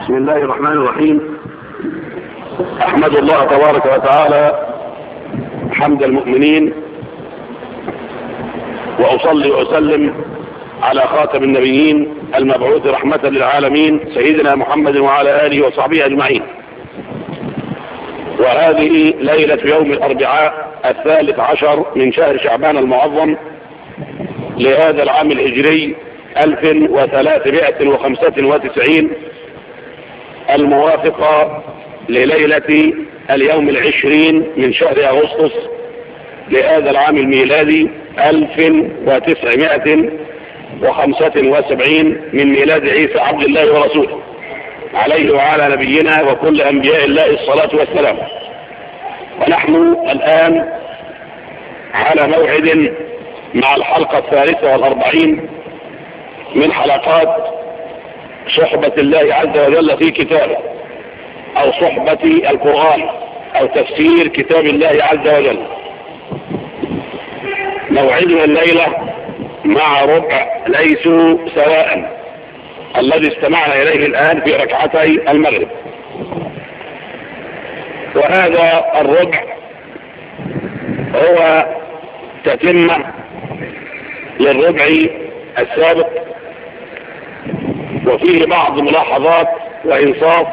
بسم الله الرحمن الرحيم. أحمد الله تبارك وتعالى حمد المؤمنين وأصلي وأسلم على خاتم النبيين المبعوث رحمة للعالمين سيدنا محمد وعلى آله وصحبه أجمعين. وهذه ليلة يوم الأربعاء الثالث عشر من شهر شعبان المعظم لهذا العام الهجري 1395 الموافقة لليلة اليوم العشرين من شهر أغسطس لهذا العام الميلادي 1975 من ميلاد عيسى عبد الله ورسوله عليه وعلى نبينا وكل أنبياء الله الصلاة والسلام. ونحن الآن على موعد مع الحلقة الثالثة والأربعين من حلقات صحبة الله عز وجل في كتابه أو صحبة القرآن أو تفسير كتاب الله عز وجل. موعدنا الليلة مع ربع ليسوا سواء الذي استمعنا إليه الآن في ركعتي المغرب. وهذا الربع هو تتمة للربع السابق. وفيه بعض ملاحظات وإنصاف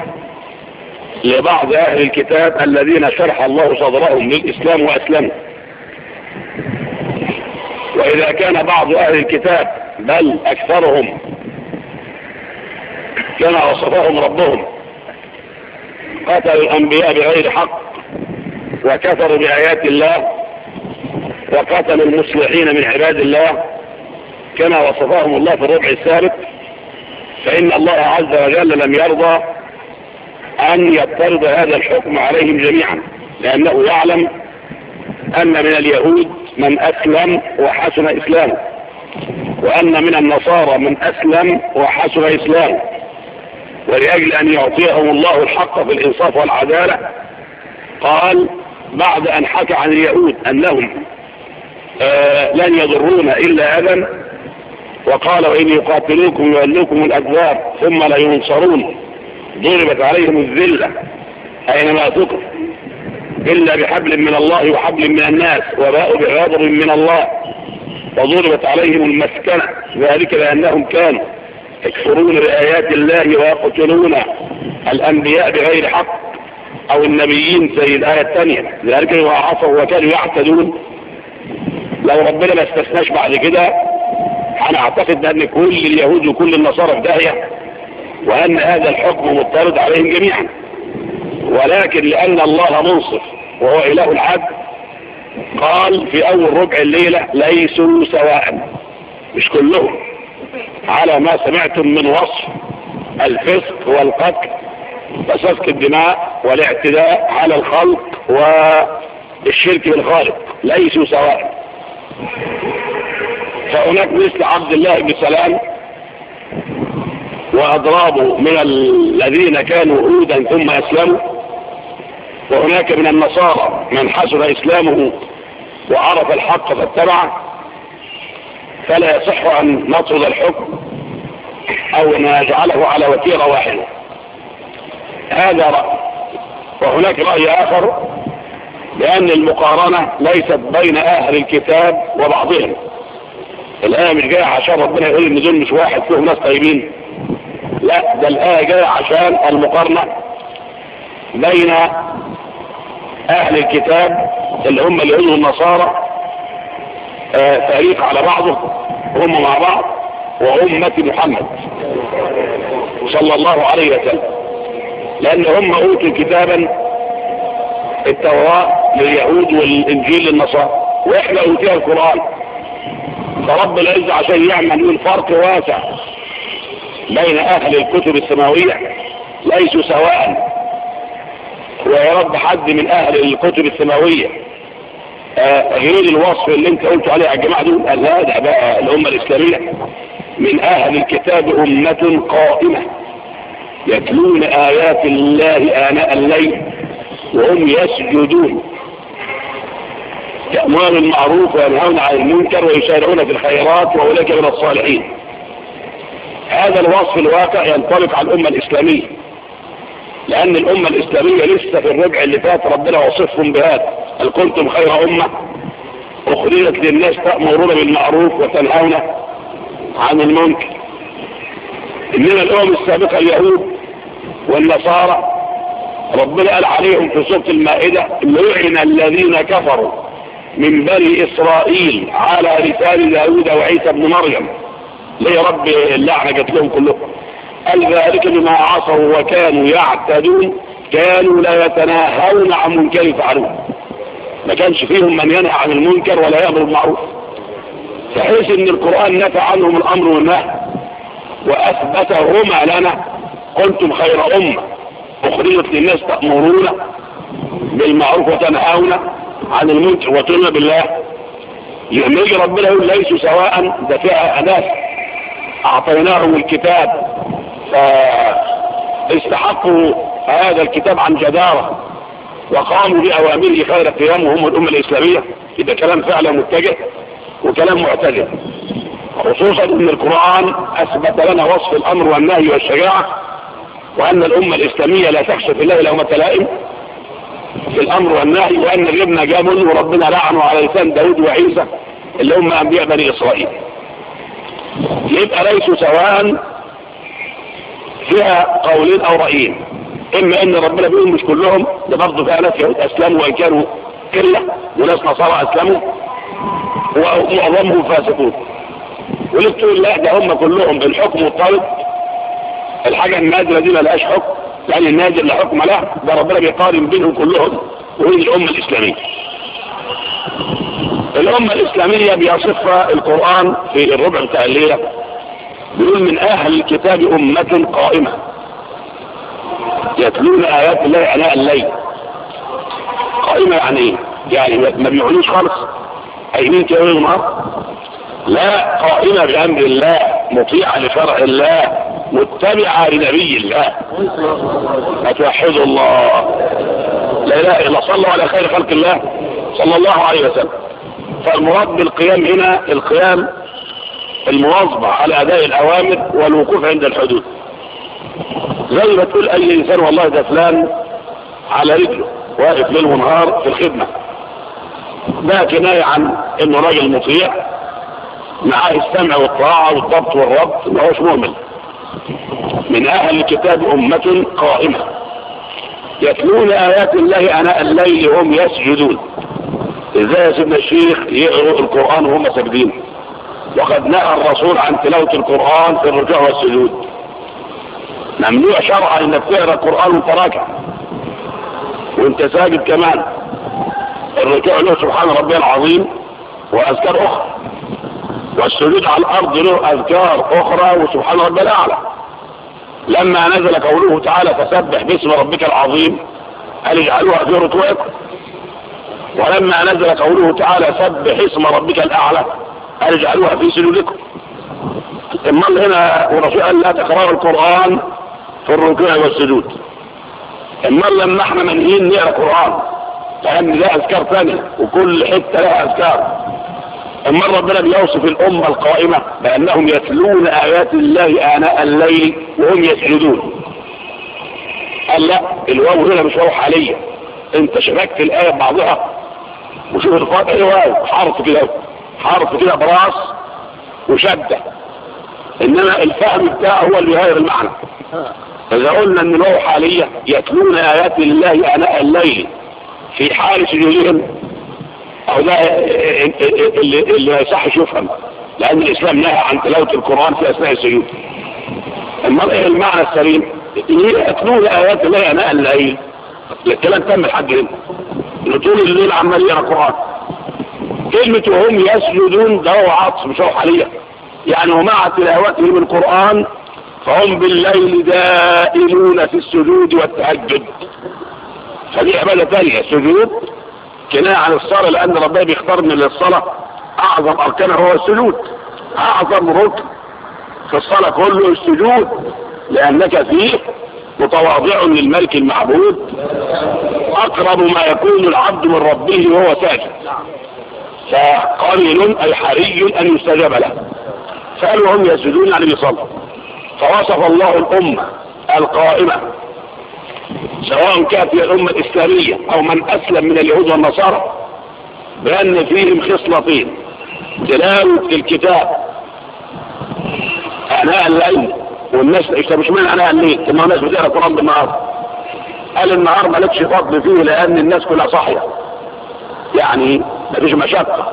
لبعض أهل الكتاب الذين شرح الله صدرهم للإسلام وأسلموا. وإذا كان بعض أهل الكتاب بل أكثرهم كما وصفهم ربهم. قتلوا الأنبياء بغير حق وكفروا بآيات الله وقتلوا المصلحين من عباد الله كما وصفهم الله في الربع السابق فإن الله عز وجل لم يرضى أن يفترض هذا الحكم عليهم جميعا لأنه يعلم أن من اليهود من أسلم وحسن إسلامه وأن من النصارى من أسلم وحسن إسلامه. ولأجل أن يعطيهم الله الحق في الإنصاف والعدالة قال بعد أن حكى عن اليهود أنهم آه، لن يضرون إلا أذن وقال وإن يقاتلوكم يولوكم الأجوار ثم لا ينصرون. ضربت عليهم الذلة. أينما تقف إلا بحبل من الله وحبل من الناس وباءوا بغضب من الله. وضربت عليهم المسكنة. ذلك لأنهم كانوا يكفرون بآيات الله ويقتلون الأنبياء بغير حق أو النبيين زي الآية الثانية. ذلك عصوا وكانوا يعتدون. لو ربنا ما استثناش بعد كده أنا أعتقد أن كل اليهود وكل النصارى في داهية وأن هذا الحكم مضطرد عليهم جميعا. ولكن لأن الله منصف وهو إله العدل قال في أول ربع الليلة ليسوا سواء. مش كلهم. على ما سمعتم من وصف الفسق والقتل وسفك الدماء والاعتداء على الخلق والشرك بالخالق. ليسوا سواء. فهناك مثل عبد الله بن سلام وأضرابه من الذين كانوا هودا ثم أسلموا وهناك من النصارى من حسن إسلامه وعرف الحق فاتبعه فلا يصح أن نطرد الحكم أو أن نجعله على وتيرة واحدة. هذا رأي. وهناك رأي آخر لأن المقارنة ليست بين أهل الكتاب وبعضهم. الآية مش جاية عشان ربنا يقول إن دول مش واحد فيهم ناس طيبين. لا ده الآية جاية عشان المقارنة بين أهل الكتاب اللي هم اللي اليهود النصارى آه، فريق على بعضه هم مع بعض وأمة محمد صلى الله عليه وسلم. لأن هم أوتوا كتابا التوراة لليهود والإنجيل للنصارى وإحنا أوتيها القرآن. ده رب العزة عشان يعمل من فرق واسع بين أهل الكتب السماوية ليسوا سواء. ويا رب حد من أهل الكتب السماوية. آه، غير الوصف اللي انت قلت عليه على الجماعة دول قال هذا بقى الأمة الإسلامية. من أهل الكتاب أمة قائمة يتلون آيات الله آناء الليل وهم يسجدون. يأمرون بالمعروف وينهون عن المنكر ويشارعون في الخيرات وأولئك من الصالحين. هذا الوصف الواقع ينطلق على الأمة الإسلامية لأن الأمة الإسلامية لسه في الربع اللي فات ربنا وصفهم بهذا. هل كنتم خير أمة؟ أخرجت للناس تأمرون بالمعروف وتنهون عن المنكر. إنما الأمم السابقة اليهود والنصارى ربنا قال عليهم في صوت المائدة لعن الذين كفروا من بني إسرائيل على رسال داود وعيسى بن مريم. ليه رب اللعنة جت لهم كلهم. قال ذلك بما عصوا وكانوا يعتدون. كانوا لا يتناهون عن منكر يفعلون ما كانش فيهم من ينهى عن المنكر ولا يأمر بالمعروف. بحيث إن القرآن نفى عنهم الأمر والنهي وأثبتهما لنا. كنتم خير أمة أخرجت للناس تأمرون بالمعروف وتنهون. عن المنكر وتؤمن بالله. يؤمن ربنا يقول ليسوا سواء ده أناس. أعطيناهم الكتاب. فاستحقوا هذا الكتاب عن جدارة. وقاموا بأوامره خير القيام وهم الأمة الإسلامية. إذا كلام فعلا متجه وكلام معتجه خصوصا أن القرآن أثبت لنا وصف الأمر والنهي والشجاعة. وأن الأمة الإسلامية لا تخشى في الله لهم تلائم في الأمر والنهي وأن الابن جاء منه وربنا لعنه على لسان داود وعيسى اللي هم أنبياء بني إسرائيل. يبقى ليسوا سواء فيها قولين أو رأيين. إما أن ربنا بيقول مش كلهم ده برضه فيها ناس يهود أسلموا وإن كانوا قلة وناس نصارى أسلموا ومعظمهم فاسقون. وليه تقول لا ده هم كلهم بالحكم والطلب الحاجة النادرة دي ملهاش حكم. يعني النادي اللي حكم له ده ربنا بيقارن بينهم كلهم وهي الأمة الإسلامية. الأمة الإسلامية بيصفها القرآن في الربع بتاع الليلة بيقول من أهل الكتاب أمة قائمة. يتلون آيات الله أناء الليل. قائمة يعني إيه؟ يعني ما بيعلوش خالص. قايمين كده النهار. لا قائمة بأمر الله مطيعة لشرع الله. متبعة لنبي الله. أتوحد الله. لا إله إلا صلوا على خير خلق الله. صلى الله عليه وسلم. فالمراد بالقيام هنا القيام المواظبة على أداء الأوامر والوقوف عند الحدود. زي ما تقول أي إنسان والله ده فلان على رجله. واقف ليل ونهار في الخدمة. ده كناية عن إنه راجل مطيع. معاه السمع والطاعة والضبط والربط. ما هوش مؤمن. من أهل الكتاب أمة قائمة. يتلون آيات الله أناء الليل هم يسجدون. إذا سيدنا الشيخ يقرأ القرآن وهم ساجدين. وقد نهى الرسول عن تلاوة القرآن في الرجوع والسجود. ممنوع شرعا انك تقرا القرآن وانت وأنت ساجد كمان. الرجوع له سبحان ربي العظيم وأذكار أخرى. والسجود على الأرض له أذكار أخرى وسبحان ربي الأعلى. لما نزل قوله تعالى فسبح باسم ربك العظيم هل اجعلوها في ركوعكم ولما نزل قوله تعالى سبح اسم ربك الأعلى هل اجعلوها في سلولكم امال هنا ورسول قال لا تقرار القرآن في الركوع والسجود. امال لما إحنا منهيين نقرأ القرآن لأن لها أذكار ثانية وكل حتة لها أذكار. أما ربنا بيوصف الأمة القائمة بأنهم يتلون آيات الله آناء الليل وهم يسجدون. قال لا الواو هنا مش واو حالية. انت شبكت الآية ببعضها. وشوف القائمة أيوة، إيه واو حرف كده حرف كده براس وشدة. إنما الفهم بتاعه هو اللي يغير المعنى. فإذا قلنا إن الواو حالية يتلون آيات الله آناء الليل في حال سجودهم أو لا اللي صح يفهم. لأن الإسلام نهى عن تلاوة القرآن في أثناء السجود. امال المعنى السليم يتلون آيات الله اناء الليل الكلام تم لحد هنا اللي طول الليل عمال يقرا قران كلمه وهم يسجدون ده عطف عطس مش هو حاليا يعني ومع تلاوتهم القرآن فهم بالليل دائلون في السجود والتهجد. فدي عباده ثانية سجود كناية عن الصلاة لأن ربنا بيختارنا للصلاة. أعظم أركانها هو السجود. أعظم ركن في الصلاة كله السجود لأنك فيه متواضع للملك المعبود. أقرب ما يكون العبد من ربه وهو ساجد. فقليل أي حري أن يستجاب له. فقالوا هم يسجدون يعني بيصلوا؟ فوصف الله الأمة القائمة سواء كان في الأمة الإسلامية أو من أسلم من اليهود والنصارى بأن فيهم خصلتين. تلاوة الكتاب أعناء الليل والناس طب اشمعنى أعناء الليل؟ طب ما الناس بتقرأ القرآن بالنهار. قال النهار مالكش فضل فيه لأن الناس كلها صاحية. يعني مفيش مشقة.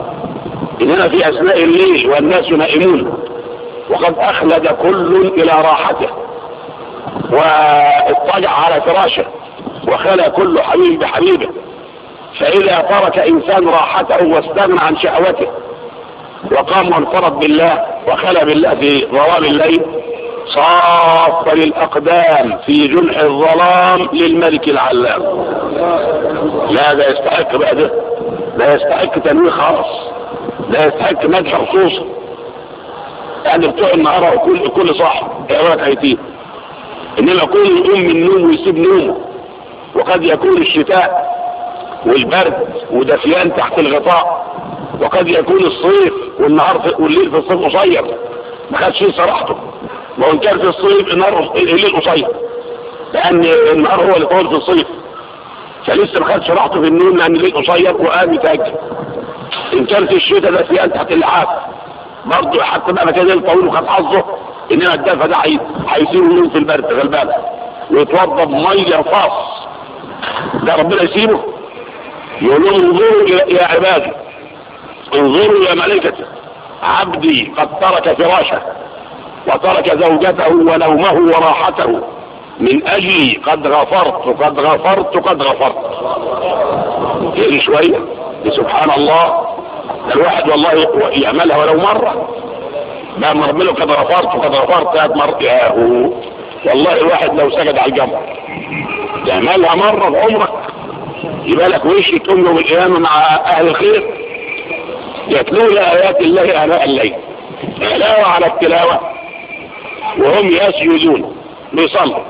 إننا في أثناء الليل والناس نائمون وقد أخلد كل إلى راحته. واضطجع على فراشه وخلى كل حبيب بحبيبه فإذا ترك إنسان راحته واستغنى عن شهوته وقام وانفرد بالله وخلى بالله في ظلام الليل صاف للأقدام في جنح الظلام للملك العلام. لا ده يستحق بقى ده يستحق تنويه خالص. لا يستحق مدح خصوصا. يعني بتوع النهارة وكل كل صاحب. يقول لك إنما يكون من النوم ويسيب نومه وقد يكون الشتاء والبرد ودفيان تحت الغطاء وقد يكون الصيف والنهار في والليل في الصيف قصير. ما خدش فيه صراحته. ما هو كان في الصيف النهار الليل قصير. لأن النهار هو اللي طول في الصيف. فلسه ما خدش راحته في النوم لأن الليل قصير وقام يتاجر إن في الشتاء دفيان تحت اللحاف برضه حتى بقى مكان طويل وخد حظه. انما الدفع ده هيصير لون في البرد في البرد ويتوضى بمي فاص. ده ربنا يسيبه. يقولون انظروا يا عبادي. انظروا يا ملكتي عبدي قد ترك فراشه وترك زوجته ونومه وراحته. من أجلي قد غفرت قد غفرت قد غفرت. تقري شوية. سبحان الله. الواحد والله يعملها ولو مرة. ما مرمله كده رفعته كده رفعته ثلاث مرات ياهو والله الواحد لو سجد على الجمر تعملها يعني مرة بعمرك يبقى لك وش تقوم يوم القيامة مع أهل الخير؟ يتلون آيات الله آناء الليل. تلاوة على التلاوة. وهم يسجدون بيصلوا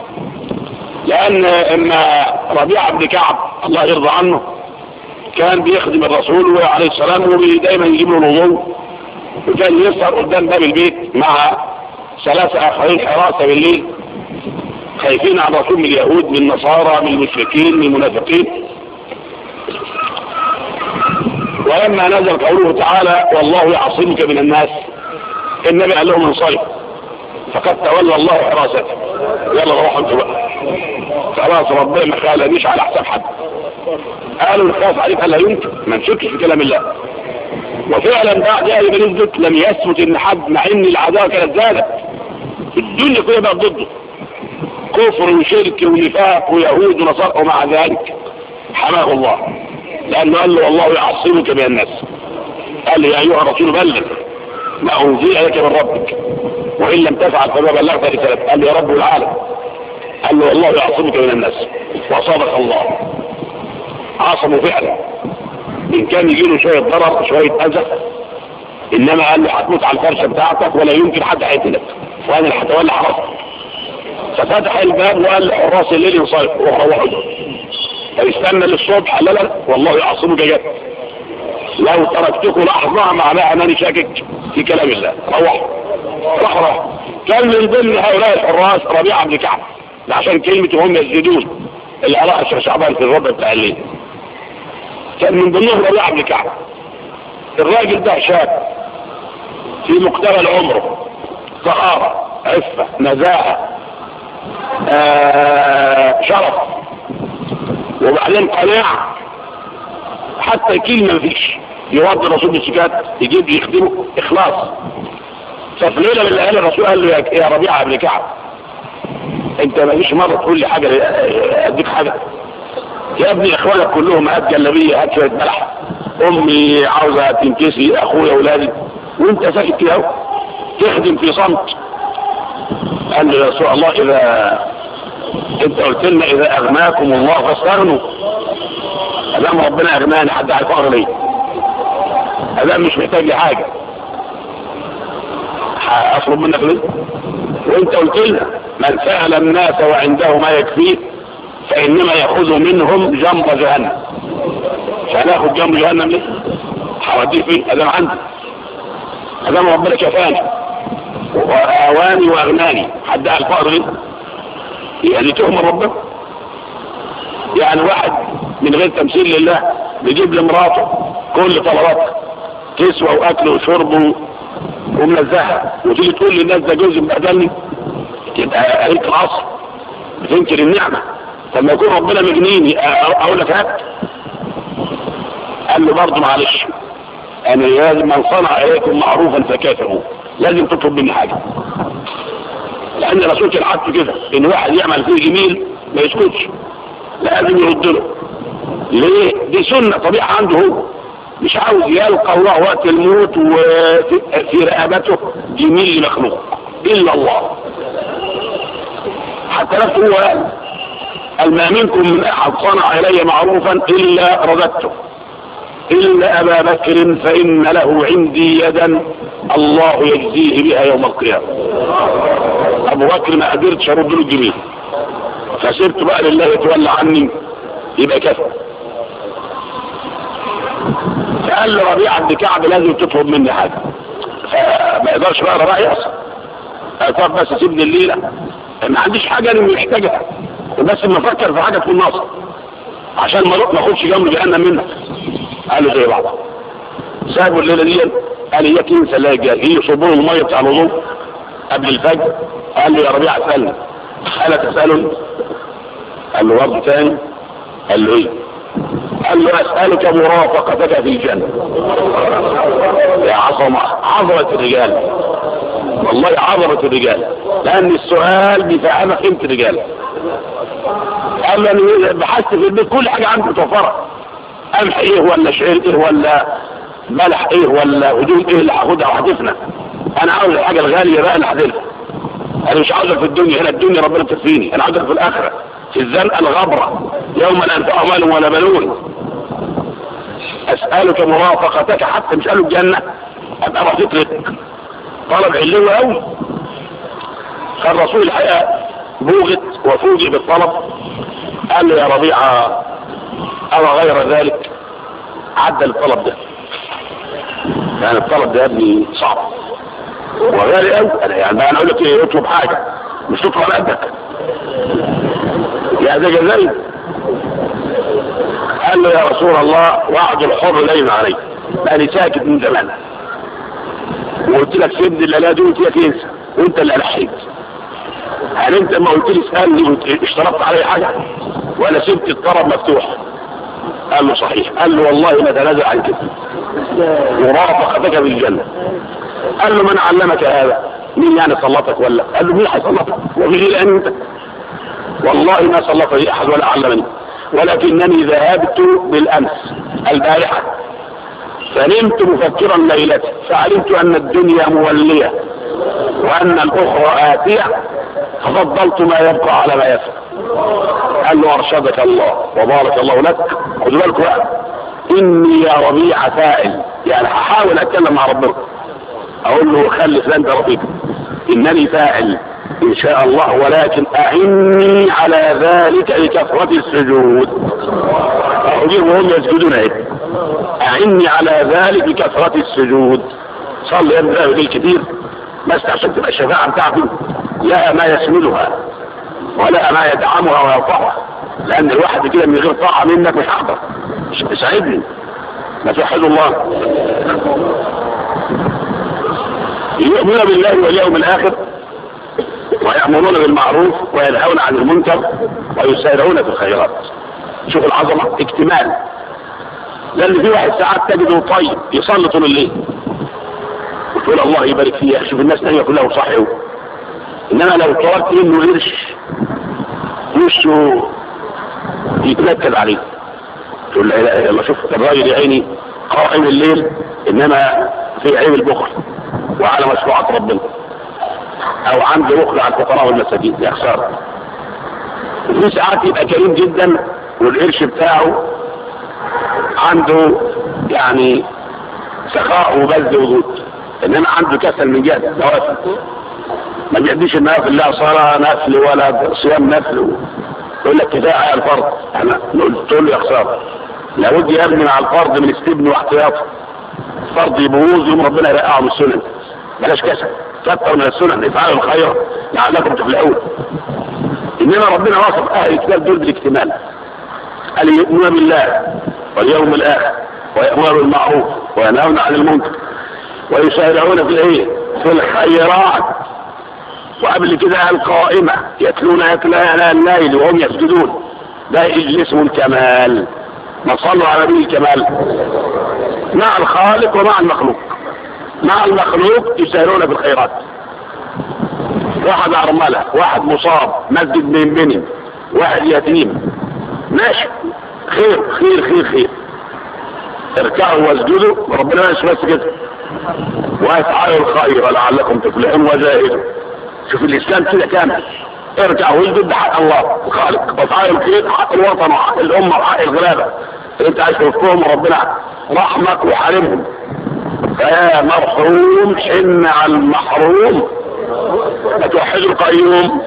لأن إما ربيع بن كعب الله يرضى عنه كان بيخدم الرسول عليه السلام ودايما يجيب له الوضوء. وكان يسهر قدام باب البيت مع ثلاثة آخرين حراسة بالليل خايفين على رسول من اليهود من النصارى من المشركين من المنافقين. ولما نزل قوله تعالى والله يعصمك من الناس النبي قال لهم انصرف فقد تولى الله حراسته. يلا روح انت بقى. خلاص ربنا ما خلانيش على حساب حد. قالوا نخاف عليك قال لا يمكن ما نشكش في كلام الله. وفعلا بعد ذلك نزلت لم يثبت إن حد مع إن العداوه كانت زادت. الدنيا كلها بقت ضده. كفر وشرك ونفاق ويهود ونصارى ومع ذلك حماه الله. لأنه قال له والله يعصمك من الناس. قال له يا أيها الرسول بلغ ما أنزل لك من ربك وإن لم تفعل فما بلغت رسالتك. قال له يا رب العالم. قال له والله يعصمك من الناس. وصدق الله. عصموا فعلا. إن كان يجي له شوية ضرر شوية اذى إنما قال له هتموت على الفرشه بتاعتك ولا يمكن حد هيقتلك وأنا اللي هتولى حراسك ففتح الباب وقال لحراس الليل ينصرف وروحوا فاستنى للصبح قال لا والله يعصمك جد لو تركتكم لحظه معناها انني شاكك في كلام الله. روحوا راح راح كان من ضمن هؤلاء الحراس ربيعه بن كعب عشان كلمة هم يزيدون اللي قالها شعبان في الربع بتاع الليل. كان من ضمنهم ربيعة بن كعب. الراجل ده شاب في مقتبل عمره صخارة عفة نزاهة آه شرف. وبعدين قناعة حتى كلمة فيش يرد الرسول بالسكات يجيب يخدمه إخلاص. ففي ليلة من الأهل الرسول قال له يا ربيعة بن كعب أنت ما فيش مرة تقول لي حاجة أديك حاجة؟ يا ابني إخوانك كلهم هات جلابية هات شوية بلح أمي عاوزة تنكسي أخويا اولادي وأنت ساكت كده تخدم في صمت. قال له يا رسول الله إذا أنت قلت لنا إذا أغناكم الله فاستغنوا. ادام ربنا أغناني حد عارف أغنى ليه؟ ادام مش محتاج لحاجة. أطلب منك ليه؟ وأنت قلت لنا من سأل الناس وعنده ما يكفيه فإنما يأخذ منهم جنب جهنم. فهناخد جنب جهنم ليه؟ هوديه فين أدام عندي أدام ربنا شفاني وآواني وأغناني. حد قال فقر ليه يعني تهم ربنا؟ يعني واحد من غير تمثيل لله بيجيب لمراته كل طلباته كسوة وأكل وشرب ومنزهة وتيجي تقول للناس ده جوزي بدلني تبقى هيك العصر. بتنكر النعمة. لما يكون ربنا مجنيني أقول لك هات قال له برضه معلش أنا لازم من صنع إليكم معروفا فكافئوه لازم تطلب مني حاجة. لأن الرسول كان كده إن واحد يعمل فيه جميل ما يسكتش لازم يرد له. ليه؟ دي سنة طبيعة عنده هو. مش عاوز يلقى الله وقت الموت وفي رقبته جميل مخلوق إلا الله. حتى نفسه هو قال. أن منكم من أحد صنع إلي معروفا إلا رددته. إلا أبا بكر فإن له عندي يدا الله يجزيه بها يوم القيامة. أبو بكر ما قدرتش أرد له الجميل فسبت بقى لله يتولى عني. يبقى كفى فقال له ربيع بن كعب لازم تطلب مني حاجة. فما يقدرش بقى ربيع يصل قال طب بس سيبني الليلة. ما عنديش حاجة أنا محتاجها. بس فكر في حاجة تكون ناقصه عشان ما ناخدش جنب جهنم منها. قالوا زي بعض. سابوا الليلة دي قال هي كين ثلاجه هي صبور المية بتاع الوضوء قبل الفجر. قال له يا ربيع اسألني. قال تسألهم قال له برضه تاني. قال له إيه؟ قال له أسألك مرافقتك في الجنة. يا عظمة عظمة الرجال. والله عظمة الرجال. لأن السؤال بيفهمك أنت الرجال قال بحثت في البيت كل حاجة عندي متوفره قمح إيه ولا شعير إيه ولا ملح إيه ولا هدوم إيه اللي هاخدها وحدثنا أنا عاوز الحاجة الغالية بقى اللي حدثنا أنا مش عاوزك في الدنيا هنا الدنيا ربنا تكفيني. أنا عاوزك في الآخرة. في الزنقه الغبرة. يوم لا ينفع مال ولا بنون. أسألك مرافقتك حتى مش قالوا الجنة. أبقى رفيق لك طلب علوي قوي كان رسول الحقيقة بوغت وفوجئ بالطلب. قال له يا ربيعة أرى غير ذلك؟ عدى الطلب ده. يعني الطلب ده يا ابني صعب. وغالي قوي أنا يعني أنا أقول لك إيه اطلب حاجة. مش تطلب قدك يا ده جزائي قال له يا رسول الله وعد الحر لين علي أنا ساكت من زمان. وقلت لك سيبني اللي لا دوت يا وانت اللي لحيت هل انت ما قلت لي اسالني اشترطت علي حاجة؟ وأنا سبت الطلب مفتوح قال له صحيح. قال له والله ما تنازل عن كده. ورافقتك بالجنة. قال له من علمك هذا؟ مين يعني سلطك ولا؟ قال له مين هيسلطك غير أنت. والله ما سلطني احد ولا علمني ولكنني ذهبت بالأمس البارحة. سلمت مفكرا ليلتي. فعلمت أن الدنيا مولية وأن الأخرى آتية. ففضلت ما يبقى على ما يفعل قال له أرشدك الله وبارك الله لك. خد بالك بقى. إني يا ربيع فائل يعني هحاول أتكلم مع ربنا. أقول له خلي فلان ربيك إنني فاعل إن شاء الله ولكن أعني على ذلك لكثرة السجود. أجيب وهم يسجدون هيك. أعني على ذلك بكثرة السجود. صلي يا ابن الكبير ما تبقى الشفاعة بتاعته لا ما يسملها ولا ما يدعمها ويرفعها لأن الواحد كده من غير طاعة منك مش هقدر. ساعدني ما توحدوا الله. يؤمنون بالله واليوم الآخر ويأمرون بالمعروف وينهون عن المنكر ويسارعون في الخيرات. شوف العظمة اكتمال. لأن واحد ساعات تجده طيب يصلي طول الليل. وتقول الله يبارك فيه شوف الناس تانية كلها وصحيوا إنما لو طلبت منه قرش وشه يتنكد عليه. تقول لا إله إلا شوف الراجل يا عيني قائم الليل إنما في عين البخل وعلى مشروعات ربنا. أو عنده بخل على الفقراء والمساجين يا خساره في ساعات يبقى كريم جدا والقرش بتاعه عنده يعني سخاء وبذل وجود إنما عنده كسل من جهة الدوافع. ما بيأديش النوافل الله صلاة نفل ولا صيام نفل. يقول لك كفاية على الفرض. إحنا نقول تقول له يا خسارة. لابد يبني على الفرض من استبن واحتياطه الفرض يبوظ يوم ربنا يرقعه من السنن. بلاش كسل. كتر من السنن. افعلوا الخير لعلكم تفلحون. إنما ربنا وصف أهل الكتاب دول بالاكتمال. أن يؤمنوا بالله واليوم الآخر ويأمروا بالمعروف وينهون عن المنكر ويسارعون في الايه في الخيرات. وقبل كده القائمة يتلون آياتنا الليل وهم يسجدون. ده اجلس الكمال. ما صلوا على نبي الكمال. مع الخالق ومع المخلوق. مع المخلوق يسارعون في الخيرات. واحد عرملة واحد مصاب مسجد من بني واحد يتيم. ماشي. خير خير خير خير. اركعوا واسجدوا. وربنا مش بس كده وأفعلوا الخير لعلكم تفلحون وزاهدوا. شوف الإسلام كده كامل. ارجع واسجد بحق الله وخالق. وافعلوا الخير حق الوطن وحق الأمة وحق الغلابة. انت عايش وسطهم وربنا رحمك وحارمهم. فيا مرحوم حن على المحروم. ما توحدوا القيوم؟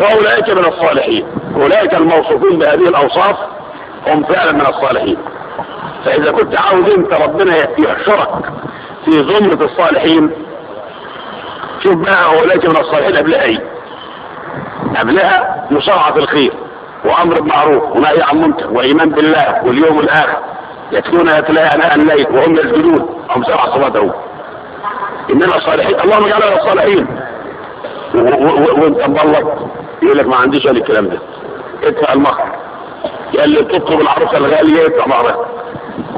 فأولئك من الصالحين. أولئك الموصوفين بهذه الأوصاف هم فعلا من الصالحين. فإذا كنت عاوز أنت ربنا يحشرك في زمرة الصالحين شوف بقى أولئك من الصالحين قبلها إيه؟ قبلها مصارعة الخير وأمر بالمعروف ونهي عن منكر وإيمان بالله واليوم الآخر. يتلون يتلاها أناء الليل وهم يسجدون. هم سبع صلوات إننا صالحين اللهم اجعلنا الصالحين. وانت مبلط يقول لك ما عنديش أنا الكلام ده ادفع المهر قال لي تطلب العروسه الغاليه ادفع مهرها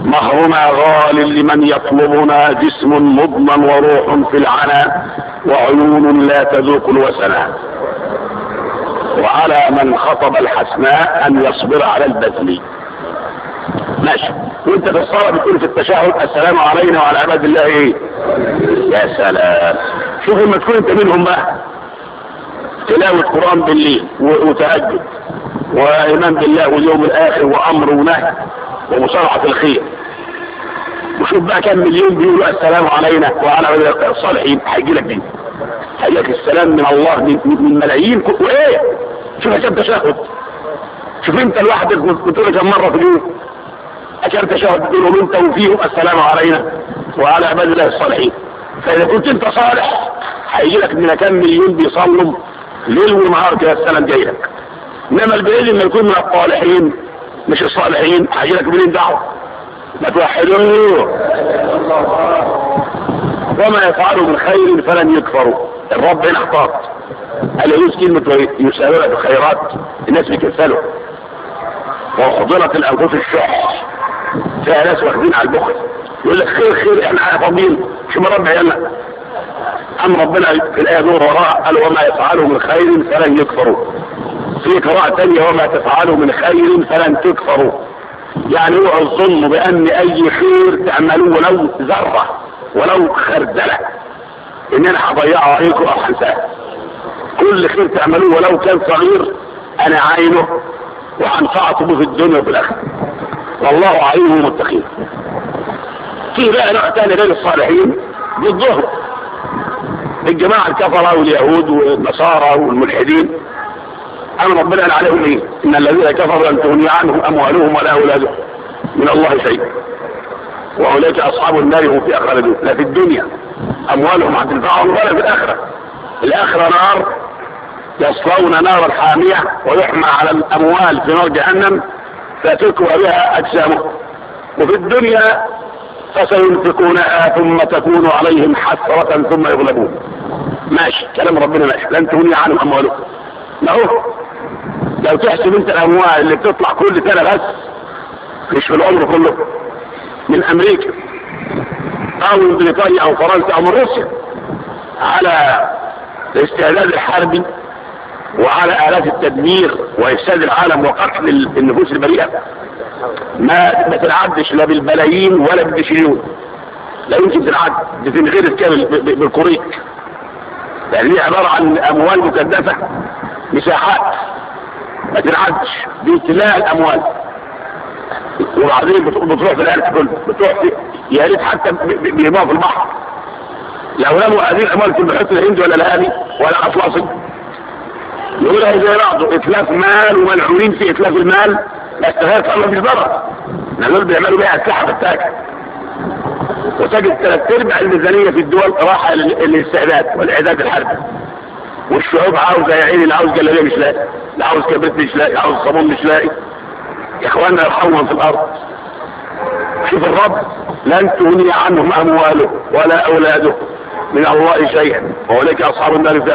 مهرنا غال لمن يطلبنا جسم مضمن وروح في العنا وعيون لا تذوق الوسنا وعلى من خطب الحسناء ان يصبر على البذل۔ ماشي وانت في الصلاه بتقول في التشهد السلام علينا وعلى عباد الله. إيه يا سلام. شوف لما تكون انت منهم بقى. تلاوة قرآن بالليل وتهجد. وإيمان بالله واليوم الآخر وأمر ونهي ومصارعة الخير. وشوف بقى كم مليون بيقولوا السلام علينا وعلى عباد الصالحين. هيجي لك دي. هيجي لك السلام من الله من ملايين. وايه شوف عشان تشهد. شوف أنت لوحدك بتقول كم مرة في اليوم. عشان تشهد. بينهم انت وفيهم السلام علينا وعلى عباد الله الصالحين. فإذا كنت أنت صالح هيجي لك من كم مليون بيصلوا ليل ونهار كده السنة الجاية إنما البعيد إن يكون من الصالحين مش الصالحين هيجيلك منين دعوة ما توحدوني وما يفعلوا من خير فلن يكفروا الرب هنا أحطاط قال يوسف كلمة يسألون الخيرات الناس بيكسلوا وحضرت الأنفس الشح فيها ناس واخدين على البخل يقول لك خير خير إحنا فاضيين شو مربع يلا؟ أم ربنا في الآية دور وراء قال وما يفعله من خير فلن يكفروا. في قراءة ثانية وما تفعله من خير فلن تكفروا. يعني هو الظلم بأن أي خير تعملوه ولو ذرة ولو خردلة. إن أنا هضيعه عليكم أو حساب. كل خير تعملوه ولو كان صغير أنا عينه وهنفعته به في الدنيا وفي الآخرة. والله عينه متقين في بقى نوع تاني غير الصالحين بالظهر. للجماعة الكفرة واليهود والنصارى والملحدين. أنا ربنا قال عليهم إيه إن الذين كفروا لن تغني عنهم أموالهم ولا أولادهم. من الله شيء. وأولئك أصحاب النار هم في خالدون. لا في الدنيا. أموالهم هتنفعهم ولا في الآخرة. الآخرة نار. يصلون نارا حامية ويحمى على الأموال في نار جهنم. فتكوى بها أجسامهم. وفي الدنيا فسينفقونها ثم تكون عليهم حسرة ثم يغلبون. ماشي. كلام ربنا ماشي. لن تغني عنهم أموالهم ما هو لو تحسب أنت الأموال اللي بتطلع كل سنة بس مش في العمر كله. من أمريكا أو من بريطانيا أو فرنسا أو من روسيا. على الاستعداد الحربي وعلى آلات التدمير وإفساد العالم وقتل النفوس البريئة. ما ما تنعدش لا بالبلايين ولا بالبشريون لا يمكن تنعد من غير الكامل بالكوريك. لأن هي عبارة عن أموال مكدسة مساحات. ما تنعدش بإتلاع الأموال. وبعدين بتروح في الأرض كله. بتروح في يا ريت حتى بيرموها في البحر. لو لم هذه الأموال في المحيط الهندي ولا الهادي ولا أفلاصي يقول هذا بعضه إتلاف مال وملعونين في إتلاف المال السهارة الله مش ضرر دول بيعملوا بيها اسلحة بالتاكل وتجد ثلاث أرباع الميزانية في الدول راحة للاستعداد والإعداد الحربي. والشعوب عاوزة يا عيني اللي عاوز جلابية مش لاقي اللي عاوز كبرت مش لاقي اللي عاوز صابون مش لاقي. يا اخوانا ارحمهم في الأرض. شوف الرب لن تغني عنهم امواله ولا اولادهم من الله شيئا. وأولئك أصحاب النار في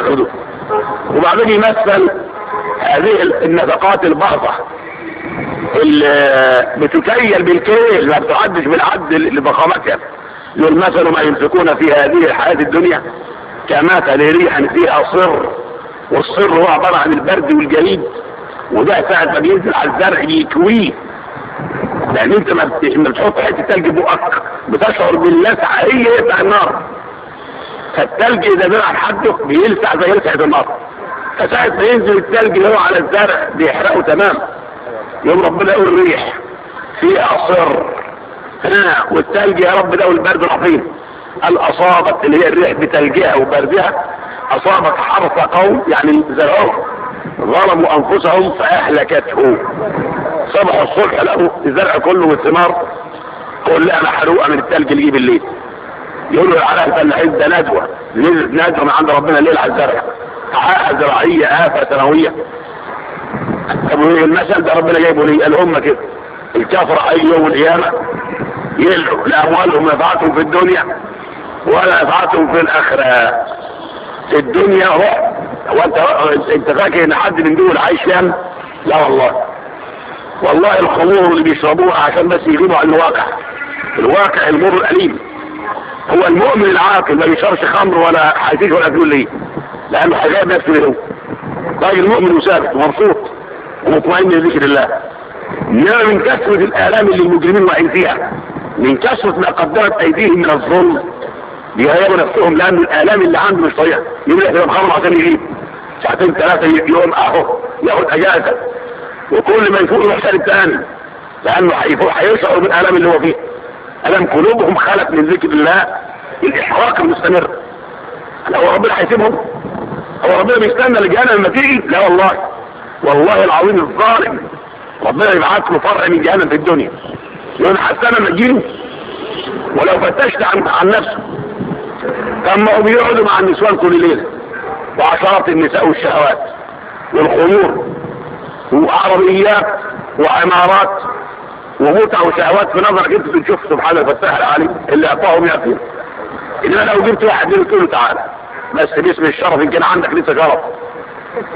وبعدين يمثل هذه النفقات البعضة اللي بتكيل بالكيل ما بتعدش بالعد لضخامتها يقول مثل ما ينفقون في هذه الحياة الدنيا كمثل ريح فيها صر والصر هو عبارة عن البرد والجليد وده ساعة ما بينزل على الزرع يكويه. لأن أنت ما بتحط حتة تلج بؤك بتشعر باللسعة هي يفتح النار. فالثلج إذا بقى حده بيلسع زي لسعة الأرض فساعة ما ينزل الثلج هو على الزرع بيحرقه تمام. يوم ربنا يقول ريح في أصر. هنا والثلج يا رب ده البرد العظيم. قال أصابت اللي هي الريح بتلجها وبردها أصابت حرث قوم يعني زرعوه. ظلموا أنفسهم فاهلكتهم صبحوا الصبح لقوا الزرع كله والثمار. كلها محروقة من الثلج اللي جه بالليل يقول له على فالعز ندوة. ندوة من عند ربنا؟ ليه على الزرع عائلة زراعيه آفة سنويه طب المثل ده ربنا جايبه ليه؟ الأمة كده. الكفره أي يوم القيامة يلعوا لا أموالهم نفعتهم في الدنيا ولا نفعتهم في الآخرة. في الدنيا هو وانت أنت فاكر إن حد من دول عايش لام لا والله. والله الخمور اللي بيشربوها عشان بس يغيبوا عن الواقع. الواقع المر الأليم. هو المؤمن العاقل ما بيشربش خمر ولا حشيش ولا تقول ليه لأنه حجاب نفسه له. طيب المؤمن وثابت ومبسوط ومطمئن لذكر الله. إنما من كثرة الآلام اللي المجرمين واقعين فيها من كثرة ما قدمت أيديهم من الظلم بيهيبوا نفسهم لأن الآلام اللي عنده مش طبيعي يقول إحنا عشان يجيب ساعتين ثلاثة يوم أهو ياخد أجازة. وكل ما يفوق يروح سالب ثاني لأنه هيشعر بالآلام اللي هو فيه. ألم قلوبهم خلت من ذكر الله؟ الإحراق المستمر هل هو ربنا هيسيبهم. هو ربنا بيستنى لجهنم لما تيجي؟ لا والله. والله العظيم الظالم. ربنا يبعث له فرع من جهنم في الدنيا. يقول حسنا مجينه ولو فتشت عن عن نفسه. كان بيقعدوا مع النسوان كل ليلة. وعشرات النساء والشهوات. والخمور. وعربيات وعمارات. ومتعة وشهوات في نظرك انت بتشوف سبحان الفتاح العالي اللي اعطاهم ياكل إنما لو جبت واحد قلت له تعالى بس باسم الشرف ان كان عندك لسه شرف.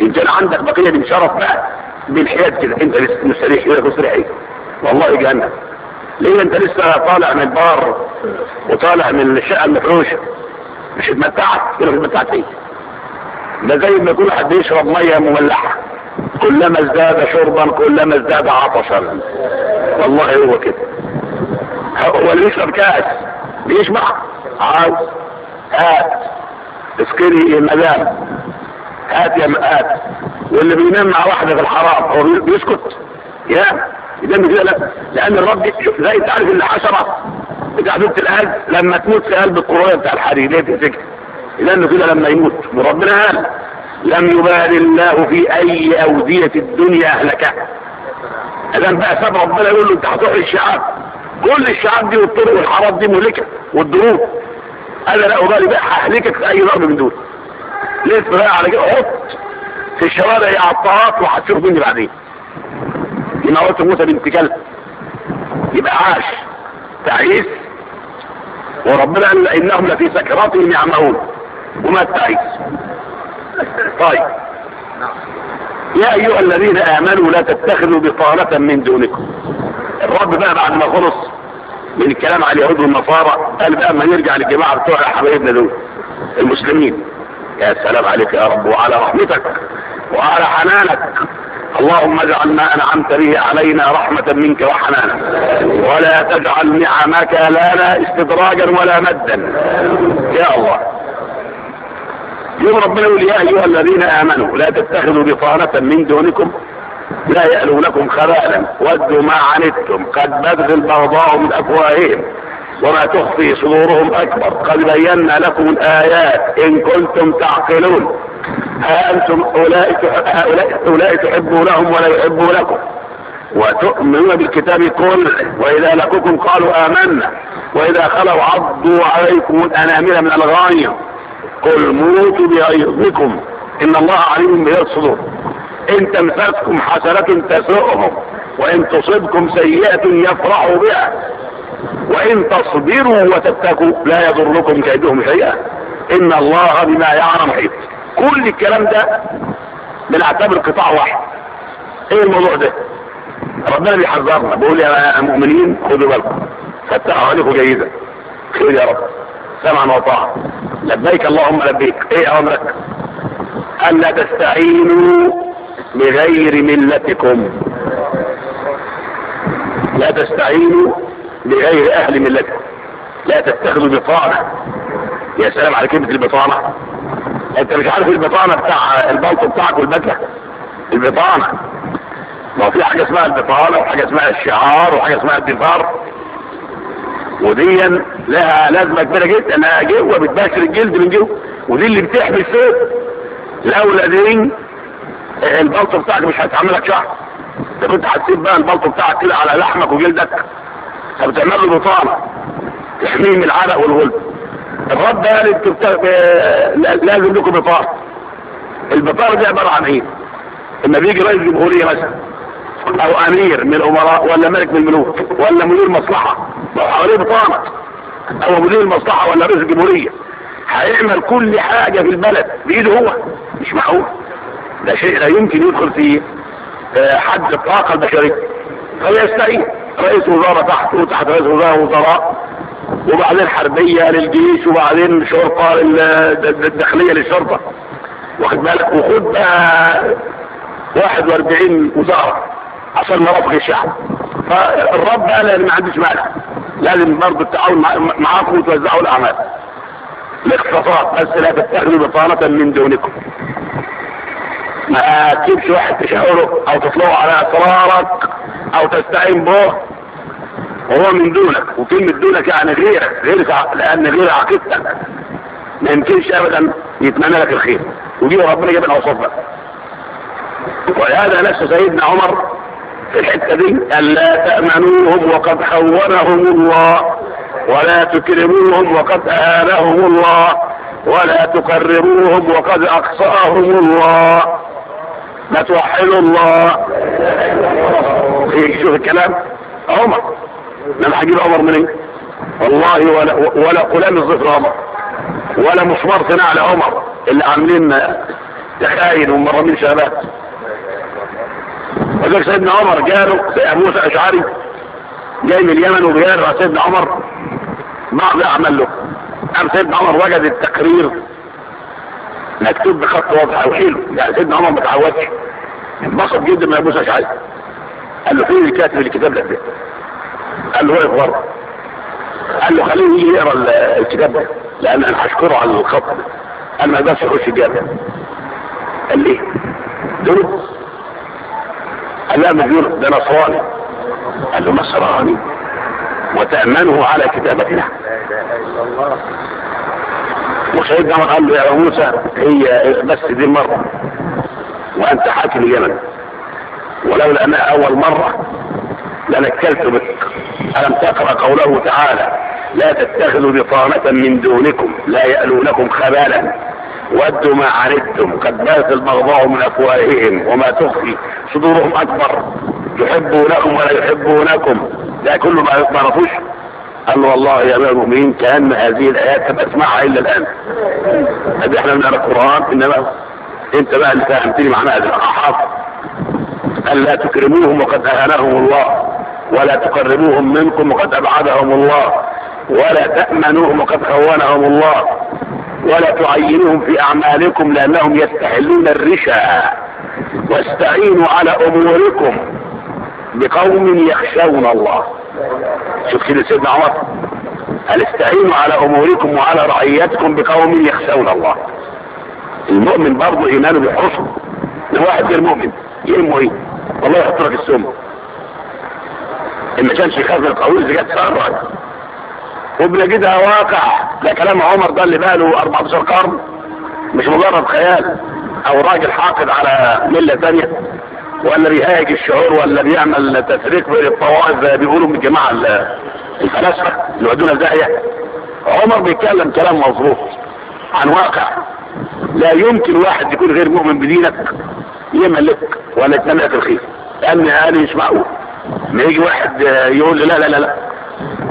ان كان عندك بقية من شرف بقى بالحياد كده. أنت لسه مستريح يقول لك مستريح. والله جهنم. ليه أنت لسه طالع من البار وطالع من الشقة المفروشه مش اتمتعت؟ يقول لك اتمتعت إيه ده زي ما يكون حد يشرب مية مملحة. كلما ازداد شربا كلما ازداد عطشا. والله هو كده. هو اللي يشرب كاس بيشبع. عاوز هات. اسكري إيه المدام هات يا هات. واللي بينام مع واحدة في الحرام هو بيسكت. يا يدم كده لا لأن الرب زي أنت عارف الحشره بتاع بنت القلب لما تموت في قلب القريه بتاع الحرير ليه تتسجن لأنه كده لما يموت. وربنا قال لم يبال الله في أي اوذية الدنيا اهلكها إذا بقى ساب ربنا يقول له أنت هتروح الشعاب كل الشعاب دي والطرق والحرب دي مهلكة والدروب. أنا لا ابالي بقى ههلكك في أي ضرب من دول. لسه بقى على كده. حط في الشوارع يا عطارات وهتشوف مني بعدين. دي قلت موسى بنت كلب. يبقى عاش. تعيس. وربنا قال إنهم لفي سكراتهم يعمهون. وما تعيس. طيب. يا أيها الذين آمنوا لا تتخذوا بطانة من دونكم. الرب بقى بعد ما خلص من الكلام على اليهود والنصارى قال بقى ما نرجع للجماعة بتوع حبايبنا دول المسلمين. يا سلام عليك يا رب وعلى رحمتك وعلى حنانك. اللهم اجعل ما أنعمت به علينا رحمة منك وحنانا. ولا تجعل نعمك لنا استدراجا ولا مدا. يا الله. يوم ربنا يقول يا أيها الذين آمنوا لا تتخذوا بطانة من دونكم لا يألو لكم خبالا. ودوا ما عنتم قد بدت البغضاء من أفواههم وما تخفي صدورهم أكبر. قد بينا لكم الآيات إن كنتم تعقلون. ها أنتم أولئك تحبوا لهم تحبونهم ولا لكم وتؤمنون بالكتاب كله. وإذا لقوكم قالوا آمنا. وإذا خلوا عضوا عليكم الأنامل من الغاية قل موتوا بأيضكم إن الله عليم بيصدر إن تنفذكم حسنة تسرؤهم وإن تصبكم سيئة يفرحوا بها. وإن تصبروا وتتقوا لا يضركم كيدهم شيئا. إن الله بما يعلم حيث. كل الكلام ده بنعتبر قطاع واحد. إيه الموضوع ده؟ ربنا بيحذرنا بقول يا مؤمنين خذوا بالكم. فاتقوا عليكم جيدا. خير يا رب. سمعا وطاعة لبيك اللهم لبيك. إيه أمرك؟ الا تستعينوا بغير ملتكم. لا تستعينوا بغير أهل ملتكم. لا تتخذوا بطانة. يا سلام على كلمة البطانة. أنت مش عارف البطانة بتاع البلط بتاعك والبدلة؟ البطانة. ما في حاجة اسمها البطانة وحاجة اسمها الشعار وحاجة اسمها الدفار. ودي لها لازمة كبيرة جدا انها جوه بتباشر الجلد من جوه ودي اللي بتحمي الصيف لولا دي البلطو بتاعك مش هتعملك شعر ده انت هتسيب بقى البلطو بتاعك كده على لحمك وجلدك فبتعمل له بطانة تحميه من العرق والغلب الرب ده آه، لازم لكم بطانة البطانة دي عبارة عن إيه؟ اما بيجي رئيس جمهورية مثلا أو أمير من الأمراء ولا ملك من الملوك ولا مدير مصلحة. لو حواليه بطانة. أو مدير المصلحه ولا رئيس الجمهوريه هيعمل كل حاجة في البلد. بإيده هو. مش معقول. ده شيء لا يمكن يدخل في آه، حد الطاقة البشرية. فيستعين رئيس وزارة تحته وتحت رئيس وزارة وزراء. وبعدين حربية للجيش وبعدين شرطة الداخلية للشرطة. واخد بالك؟ وخد آه، بقى 41 وزارة. عشان ما ربك يعني فالرب قال أنا ما عنديش مانع. لازم برضه التعاون معاكم وتوزعوا الأعمال. الاقتصاد بس لا تتخذوا بطانة من دونكم. ما تجيبش واحد تشاوره أو تطلعه على اسرارك أو تستعين به وهو من دونك. وكلمة دونك يعني غيرك غيرك لأن غير عقيدتك. ما يمكنش ابدا يتمنى لك الخير. ودي ربنا جاب الأوصاف بقى. ولهذا نفس سيدنا عمر الحته دي ألا تأمنوهم وقد خونهم الله ولا تكرموهم وقد اهانهم الله ولا تكرموهم وقد أقصاهم الله ما توحدوا الله شوف الكلام. عمر أنا هجيب عمر منين والله ولا ولا قلام الظفر عمر ولا مشمار صناعه لعمر اللي عاملين تخاين ومرمين شباب. فقال سيدنا عمر جاله زي موسى أشعري جاي من اليمن وجاله سيدنا عمر بعض أعمل له. قام سيدنا عمر وجد التقرير مكتوب بخط واضح وحيله يعني سيدنا عمر ما تعودش. انبسط جدا من موسى أشعري قال له فين الكاتب اللي كتب لك ده؟ قال له وقف بره قال له خليه يجي يقرأ الكتاب ده. لأن أنا هشكره على الخط ده. قال ما يقدرش يخش الجامع قال ليه؟ دول لا يقول ده نصراني قال له نصراني. وتأمنه على كتابتنا. وسيدنا عمر قال له يا موسى هي بس دي المرة. وأنت حاكم اليمن. ولولا انها أول مرة لنكلت بك. ألم تقرأ قوله تعالى لا تتخذوا بطانة من دونكم لا يألونكم خبالا. ودوا ما عنتم. قد بات البغضاء من أفواههم وما تخفي صدورهم أكبر. يحبونكم ولا يحبونكم. ده كله ما يعرفوش قال له والله يا أمير المؤمنين كأن هذه الآيات لم أسمعها إلا الآن. ادي إحنا بنقرا القرآن. إنما أنت بقى اللي فهمتني معناها دي قال لا تكرموهم وقد أهانهم الله. ولا تقربوهم منكم وقد أبعدهم الله. ولا تأمنوهم وقد خونهم الله. ولا تعينهم في أعمالكم لأنهم يستحلون الرشا. واستعينوا على أموركم. بقوم يخشون الله. شوف كده سيدنا عمر. قال استعينوا على أموركم وعلى رعيتكم بقوم يخشون الله؟ المؤمن برضه إيمانه بحسن لو واحد غير مؤمن. يهمه إيه والله يحط لك السم. إن ما كانش يخاف القوي زي جت وبنجدها واقع ده كلام عمر ده اللي بقى له 14 قرن مش مجرد خيال أو راجل حاقد على ملة ثانية ولا بيهاج الشعور ولا بيعمل تفريق بين الطوائف زي بيقولوا من الجماعة الفلاسفة اللي ودونا الزاهية عمر بيتكلم كلام مظبوط عن واقع. لا يمكن واحد يكون غير مؤمن بدينك يملك ولا يتملك الخير لأن هذا مش معقول. ما يجي واحد يقول لا لا لا لا.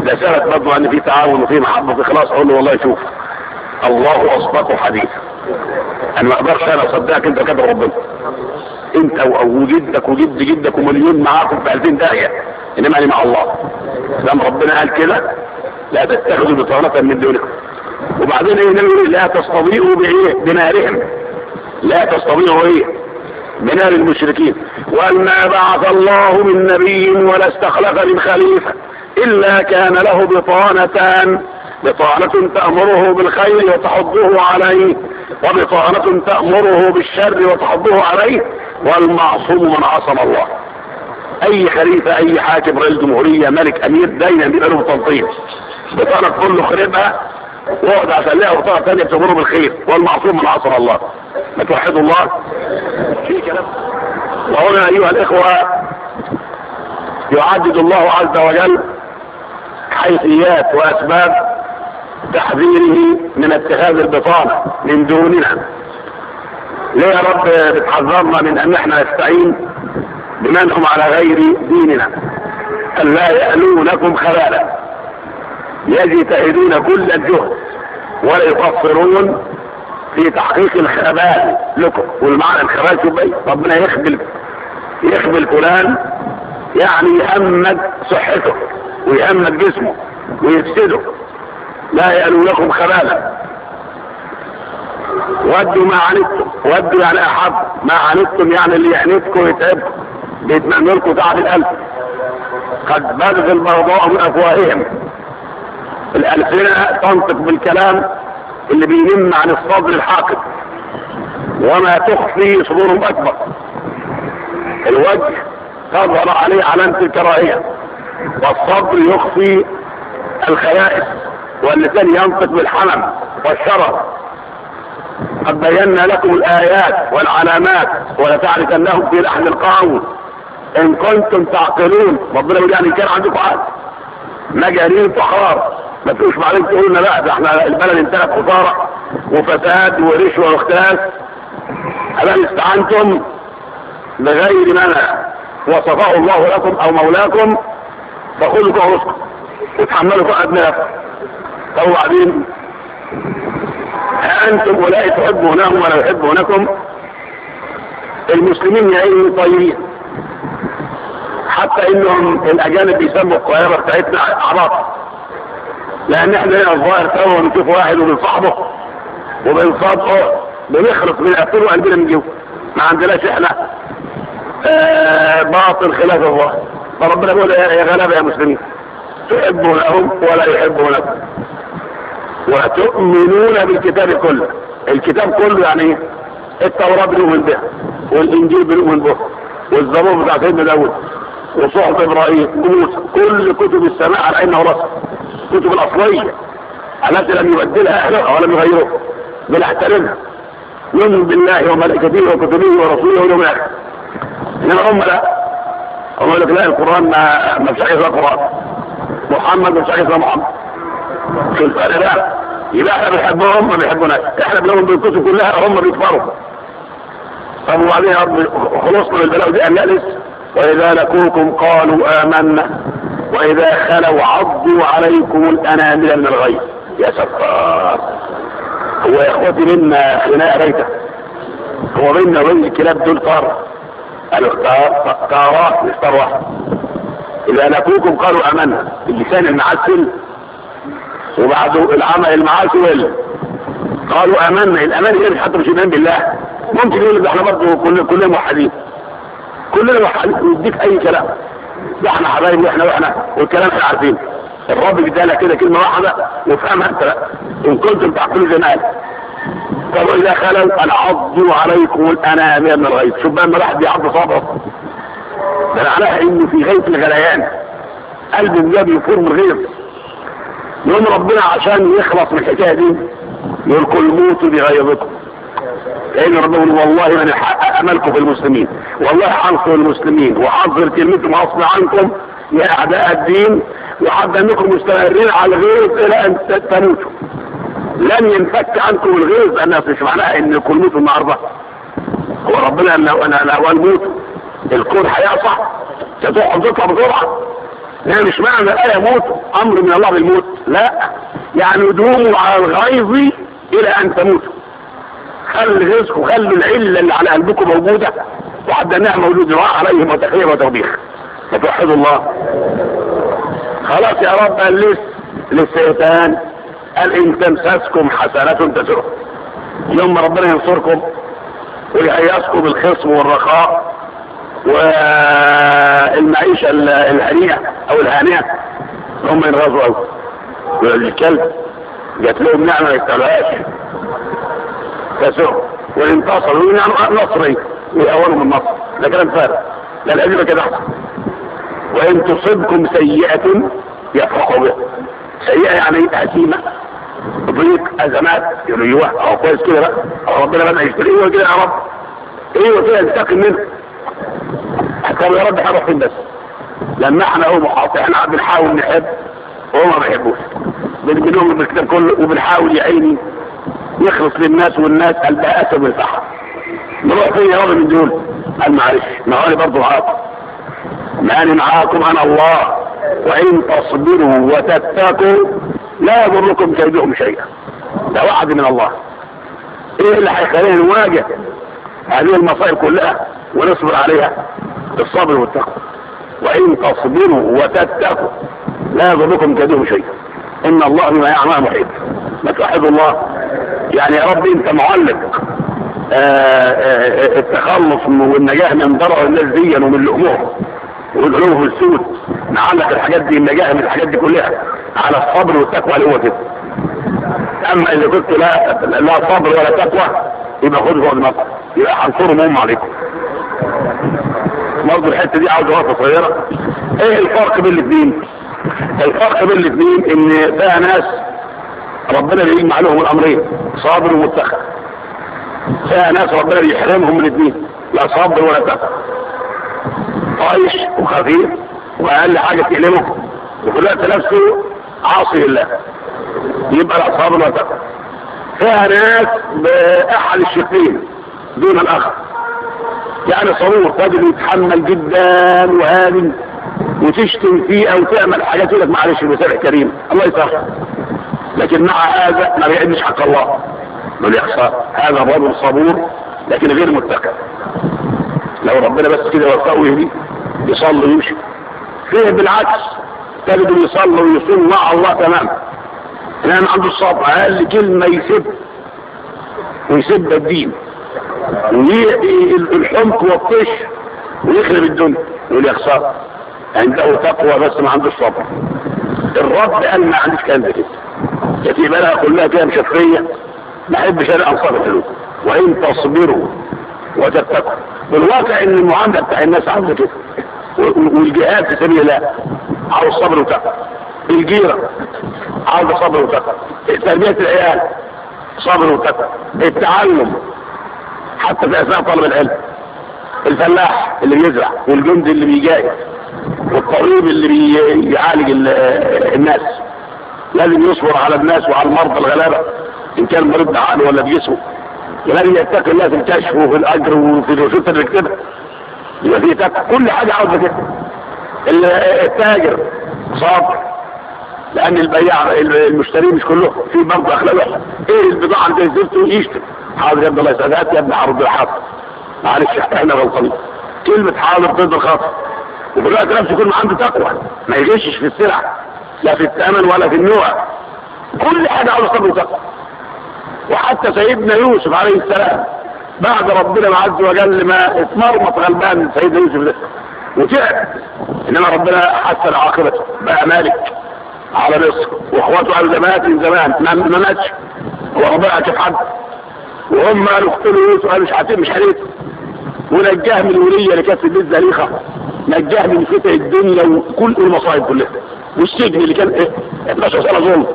لا شك برضه ان في تعاون وفي محبه واخلاص أقول له والله شوف الله اصدق حديث أنا ما أقدرش أنا أصدقك أنت كده ربنا. أنت وجدك وجد جدك ومليون معاكم في 2000 داهية. إنما أنا مع الله. دام ربنا قال كده لا تتخذوا بطانة من دونكم. وبعدين إيه؟ نقول لا تستضيئوا بإيه؟ بنارهم. لا تستضيئوا إيه؟ بنار المشركين. وأن بعث الله من نبي ولا استخلف من خليفة. إلا كان له بطانتان. بطانة تأمره بالخير وتحضه عليه وبطانة تأمره بالشر وتحضه عليه والمعصوم من عصم الله. أي خليفة أي حاكم رئيس جمهورية ملك أمير دايما بيبقى له تنظيم بطانة كله خربها واقعد عشان لها بطانة ثانية بالخير والمعصوم من عصم الله. ما توحدوا الله؟ في كلام. وهنا أيها الإخوة يعدد الله عز وجل حيثيات وأسباب تحذيره من اتخاذ البطانة من دوننا. ليه يا رب بتحذرنا من أن إحنا نستعين بمن هم على غير ديننا؟ أن الا يألونكم خبالا يجتهدون كل الجهد ولا يقصرون في تحقيق الخبال لكم. والمعنى الخبال شو إيه ربنا يخبل يخبل فلان يعني يهمد صحته. ويأمن جسمه ويفسده لا يألو لكم خبالا. ودوا ما عنتم ودوا يعني أحب ما عنتم يعني اللي يعنتكم يتعبكم بيتمأمن لكم تعب القلب. قد بلغ الموضوع من أفواههم. الألسنة تنطق بالكلام اللي بينم عن الصدر الحاقد. وما تخفي صدورهم أكبر. الوجه تظهر عليه علامة الكراهية. والصبر يخفي الخبائث واللسان ينطق بالحلم والشرف. قد بينا لكم الآيات والعلامات ولتعرفنهم في لحن القول. إن كنتم تعقلون ربنا يقول يعني كان عندكم عقل. مجانين فخار ما تقولش بعدين تقولنا لا ده إحنا البلد انتهت خسارة وفساد ورشوة واختلاس هل استعنتم بغير منع وصفه الله لكم أو مولاكم؟ بقول لكم أهو اتحملوا فقط ملف طلعوا بعدين. أنتم ولا تحبوا هناهم ولا يحبوا هناكم. المسلمين يعين طيبين حتى إنهم الأجانب بيسموا القاهرة بتاعتنا عراق لأن إحنا هنا الظاهر تروا ونشوف واحد ومن صاحبه ومن صاحبه بنخلص من قلبنا وقلبنا من جوه. ما عندناش إحنا. آه، باطل خلاف الله فربنا يقول يا غلب يا مسلمين تحبوا لهم ولا يحبوا لكم وتؤمنون بالكتاب كله. الكتاب كله يعني إيه التوراة بنؤمن بها والإنجيل بنؤمن به والزبور بتاع سيدنا داود وصحف إبراهيم موسى كل كتب السماء على إنه رسل كتب الأصلية التي لم يبدلها اهلها ولم يغيروها بل أحترمها. يؤمن بالله وملائكته وكتبه ورسوله واليوم الآخر. انما هم لا أقول لك لا القرآن ما مساحه قران محمد مساحه محمد في الفرق ده. يبقى إحنا بنحبهم ما بيحبوناش إحنا بنقوم بالكتب كلها هم بيكفروا طب وبعدين يا رب خلصنا من البلاء دي قال لا وإذا لقوكم قالوا آمنا. وإذا خلوا عضوا عليكم الأنامل من الغيظ يا ستار هو يا اخواتي منا خناقة بيتك. هو بينا وبين الكلاب دول طار. الاختار فكارات اختار واحد إذا نبوكم قالوا أمنا اللسان المعسل وبعده العمل المعسل قالوا أمنا. الأمان إيه حتى مش إيمان بالله. ممكن يقول إحنا برضه كلنا كلنا موحدين. كلنا موحدين يديك أي كلام. ده إحنا حبايب وإحنا وإحنا والكلام إحنا عارفين. الرب ادالك كده كلمة واحدة وافهمها أنت بقى. إن كنتم تعقلوا جمال قالوا يا خلل أنا اعض عليكم الأنام من الغيث. شوف بقى لما الواحد بيعض صدره ده على انه في غيث الغليان. قلب الجاب يفور من غيظ يقول ربنا عشان يخلص من الحكاية دي يقول كل موتوا بغيظكم. لأن ربنا والله أنا حقق املكم في المسلمين. والله حنصر المسلمين. وحنصر كلمتكم غصب عنكم يا أعداء الدين. وحتى أنكم مستمرين على الغيظ إلى أن تموتوا. لن ينفك عنكم الغيظ أنا مش معناها انكم موتوا النهارده هو ربنا أنا أنا لو الموت الكون هيقطع تدوح حضرتها بسرعة لا مش معنى الايه موت أمر من الله بالموت. لا. يعني ادوموا على الغيظ إلى أن تموتوا خلوا الغيظ وخلوا العلة اللي على قلبكم موجودة. وحتى أنها موجود دعاء عليهم وتحيه وتوبيخ. فتوحدوا الله. خلاص يا رب قال للشيطان. قال إن تمسسكم حسنة تسرق. يوم ربنا ينصركم ويهيئكم الخصم والرخاء والمعيشة الهنية أو الهانية. هم ينغزوا أو والكلب جات لهم نعمة ما تسرق. والانتصر والانتصر نعمة نصري ويأولهم النصر. ده كلام فارغ. ده الاجبة كده أحسن. وإن تصبكم سيئة يفرحوا بها. سيئه يعني إيه قديمه ضيق أزمات يريوها أو كويس كده بقى أو ربنا بدا يشتري أيوه كده يا رب. أيوه كده انتقم منه؟ طب يا رب هروح فين بس. لما إحنا هو محاطين إحنا بنحاول نحب وهو ما بيحبوش. بنقول الكتاب كله وبنحاول يا عيني يخلص للناس والناس قلبها اسد والفحم نروح فين يا رب من دول؟ قال معلش ما برضه معاكم ما معاكم أنا الله. وإن تصبروا وتتقوا لا يضركم كيدهم شيئا. ده وعد من الله. إيه اللي هيخلينا نواجه هذه المصائب كلها ونصبر عليها؟ بالصبر والتقوى. وإن تصبروا وتتقوا لا يضركم كيدهم شيئا. إن الله بما يعمل محيط. ما توحد الله. يعني يا رب أنت معلق. آه، آه، آه، التخلص والنجاح من ضرر الناس ديا ومن الأمور. والعلوم والسود نعلق الحاجات دي النجاح من الحاجات دي كلها. على الصبر والتقوى اللي هو كده أما إذا كنت لا لا صبر ولا تقوى يبقى خدوا فوق المطر يبقى حنصرهم هم عليكم. برضه الحتة دي عاوز وقفه صغيرة. إيه الفرق بين الاثنين؟ الفرق بين الاثنين إن بقى ناس ربنا بيجمع لهم الأمرين صابر ومتخذ فيها ناس ربنا بيحرمهم من الاثنين لا صبر ولا تقوى. طائش وخفيف واقل حاجة تألمه وفي الوقت نفسه عاصي لله يبقى الاصحاب ما تقل فيها ناس بأحد الشقين دون الآخر. يعني صرور تجد يتحمل جدا وهادي. وتشتم فيه أو تعمل حاجات يقول لك معلش المسامع كريم الله يسامحك. لكن مع هذا ما بيعدش حق الله. من بيحصل هذا بابل صبور لكن غير متكئ لو ربنا بس كده وفقه ويهديه يصلي ويمشي. فيه بالعكس تجد اللي يصلي ويصوم مع الله تمام. لأن عنده الصبر أقل كلمة يسب ويسب الدين. الحمق والطش ويخرب الدنيا يقول يا خساره عنده تقوى بس ما عندوش صبر الرب قال ما عنديش كلام ده كده. يتيبالها كلها كده مشفيه ما أحبش أنا انصار الحلول وإن تصبروا وتتقوا والواقع إن المعاملة بتاع الناس عاملة كده. والجهاد في سبيل الله عاوز صبر وتقوى. الجيرة عاوز صبر وتقوى. تربية العيال صبر وتقوى. التعلم حتى في أثناء طلب العلم. الفلاح اللي بيزرع والجندي اللي بيجاي والطبيب اللي بيعالج الناس. لازم يصبر على الناس وعلى المرضى الغلابة. إن كان مريض بعقله ولا بجسمه وهل يتقي الله في الكشف وفي الأجر وفي الوسوس اللي كده يبقى في كل حاجة عاوزة كده. التاجر صابر لأن البياع المشتري مش كله في برضه أخلاق إيه البضاعة اللي نزلت ويشتري حاضر يا ابن الله سادات يا ابن حرب الحق معلش إحنا غلطانين كلمة حاضر ضد الخاطر وكل نفسه يكون عنده تقوى. ما يغشش في السلع لا في الثمن ولا في النوع. كل حاجة عاوزة صبر وتقوى. وحتى سيدنا يوسف عليه السلام بعد ربنا عز وجل ما اتمرمط غلبان سيدنا يوسف ده. وتعب إنما ربنا حسن عاقبته. بقى مالك على مصر واخواته قالوا ده من زمان. ما ماتش. هو ربنا هتشوف حد؟ وهم قالوا اقتلوا يوسف قالوا مش هتقتل مش هتقتل ونجاه من الولية اللي كانت في البيت زليخة نجاه من فتح الدنيا وكل المصائب كلها. والسجن اللي كان إيه؟ 12 سنة ظلم.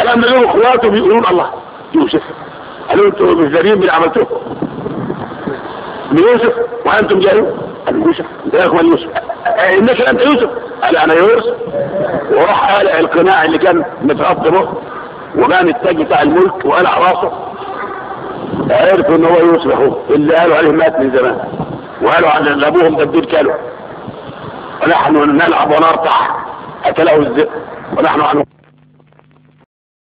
كلام ده إخواته بيقولون الله. يوسف قالوا أنتوا مزدرين من عملتوه من يوسف وأنتم جايين قالوا يوسف انت يا اخوان يوسف الناس انت يوسف قال أنا يوسف وراح قلع القناع اللي كان متغطى به وكان التاج بتاع الملك وقلع راسه عرفوا إن هو يوسف أخوه اللي قالوا عليه مات من زمان وقالوا عن أبوهم قدير كالو ونحن نلعب ونرتح اكله الذئب ونحن عنه